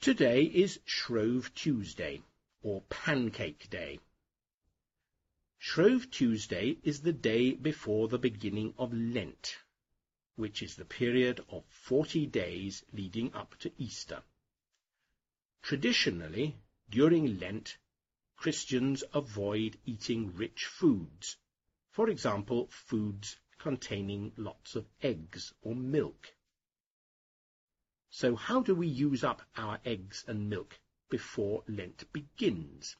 Today is Shrove Tuesday, or Pancake Day. Shrove Tuesday is the day before the beginning of Lent, which is the period of forty days leading up to Easter. Traditionally, during Lent, Christians avoid eating rich foods, for example, foods containing lots of eggs or milk. So how do we use up our eggs and milk before Lent begins?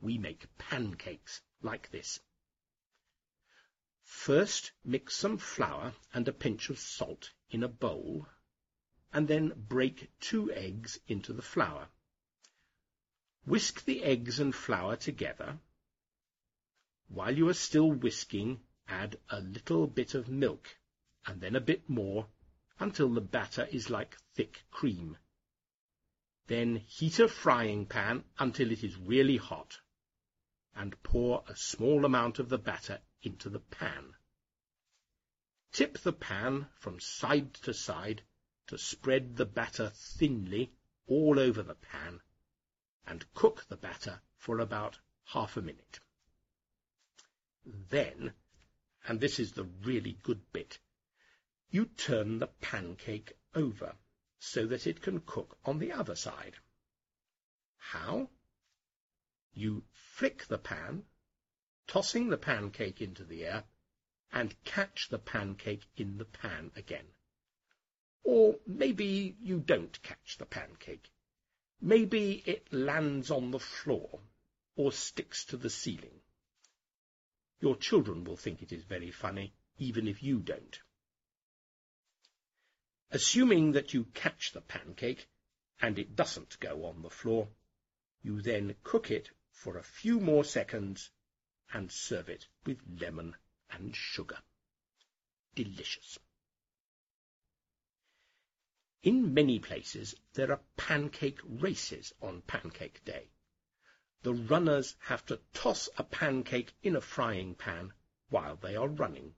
We make pancakes like this. First, mix some flour and a pinch of salt in a bowl, and then break two eggs into the flour. Whisk the eggs and flour together. While you are still whisking, add a little bit of milk, and then a bit more until the batter is like thick cream. Then heat a frying pan until it is really hot, and pour a small amount of the batter into the pan. Tip the pan from side to side to spread the batter thinly all over the pan, and cook the batter for about half a minute. Then, and this is the really good bit, you turn the pancake over so that it can cook on the other side. How? You flick the pan, tossing the pancake into the air, and catch the pancake in the pan again. Or maybe you don't catch the pancake. Maybe it lands on the floor or sticks to the ceiling. Your children will think it is very funny, even if you don't. Assuming that you catch the pancake, and it doesn't go on the floor, you then cook it for a few more seconds and serve it with lemon and sugar. Delicious. In many places, there are pancake races on Pancake Day. The runners have to toss a pancake in a frying pan while they are running.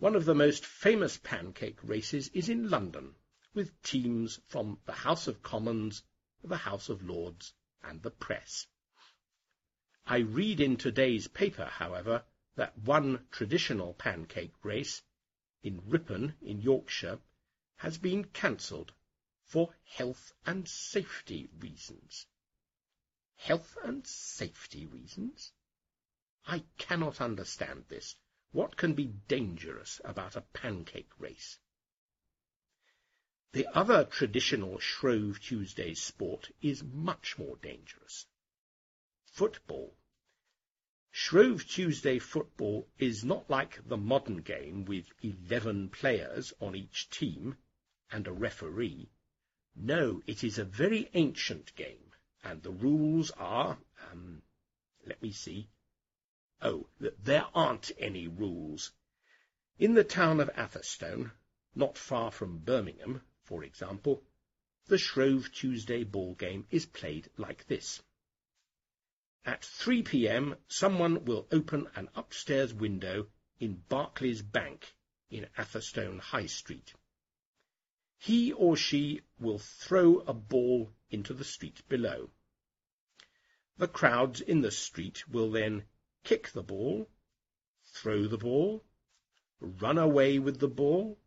One of the most famous pancake races is in London, with teams from the House of Commons, the House of Lords, and the press. I read in today's paper, however, that one traditional pancake race in Ripon in Yorkshire has been cancelled for health and safety reasons. Health and safety reasons? I cannot understand this. What can be dangerous about a pancake race? The other traditional Shrove Tuesday sport is much more dangerous. Football. Shrove Tuesday football is not like the modern game with eleven players on each team and a referee. No, it is a very ancient game, and the rules are, um, let me see, Oh, there aren't any rules. In the town of Atherstone, not far from Birmingham, for example, the Shrove Tuesday ball game is played like this. At 3 p.m., someone will open an upstairs window in Barclays Bank in Atherstone High Street. He or she will throw a ball into the street below. The crowds in the street will then kick the ball, throw the ball, run away with the ball,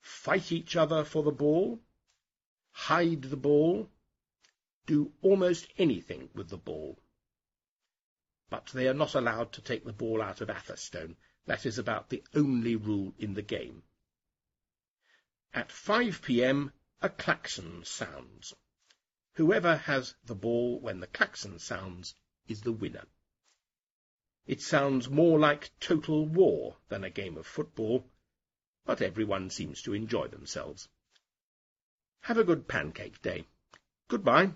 fight each other for the ball, hide the ball, do almost anything with the ball. But they are not allowed to take the ball out of Atherstone. That is about the only rule in the game. At 5 p.m., a klaxon sounds. Whoever has the ball when the klaxon sounds is the winner. It sounds more like total war than a game of football, but everyone seems to enjoy themselves. Have a good pancake day. Goodbye.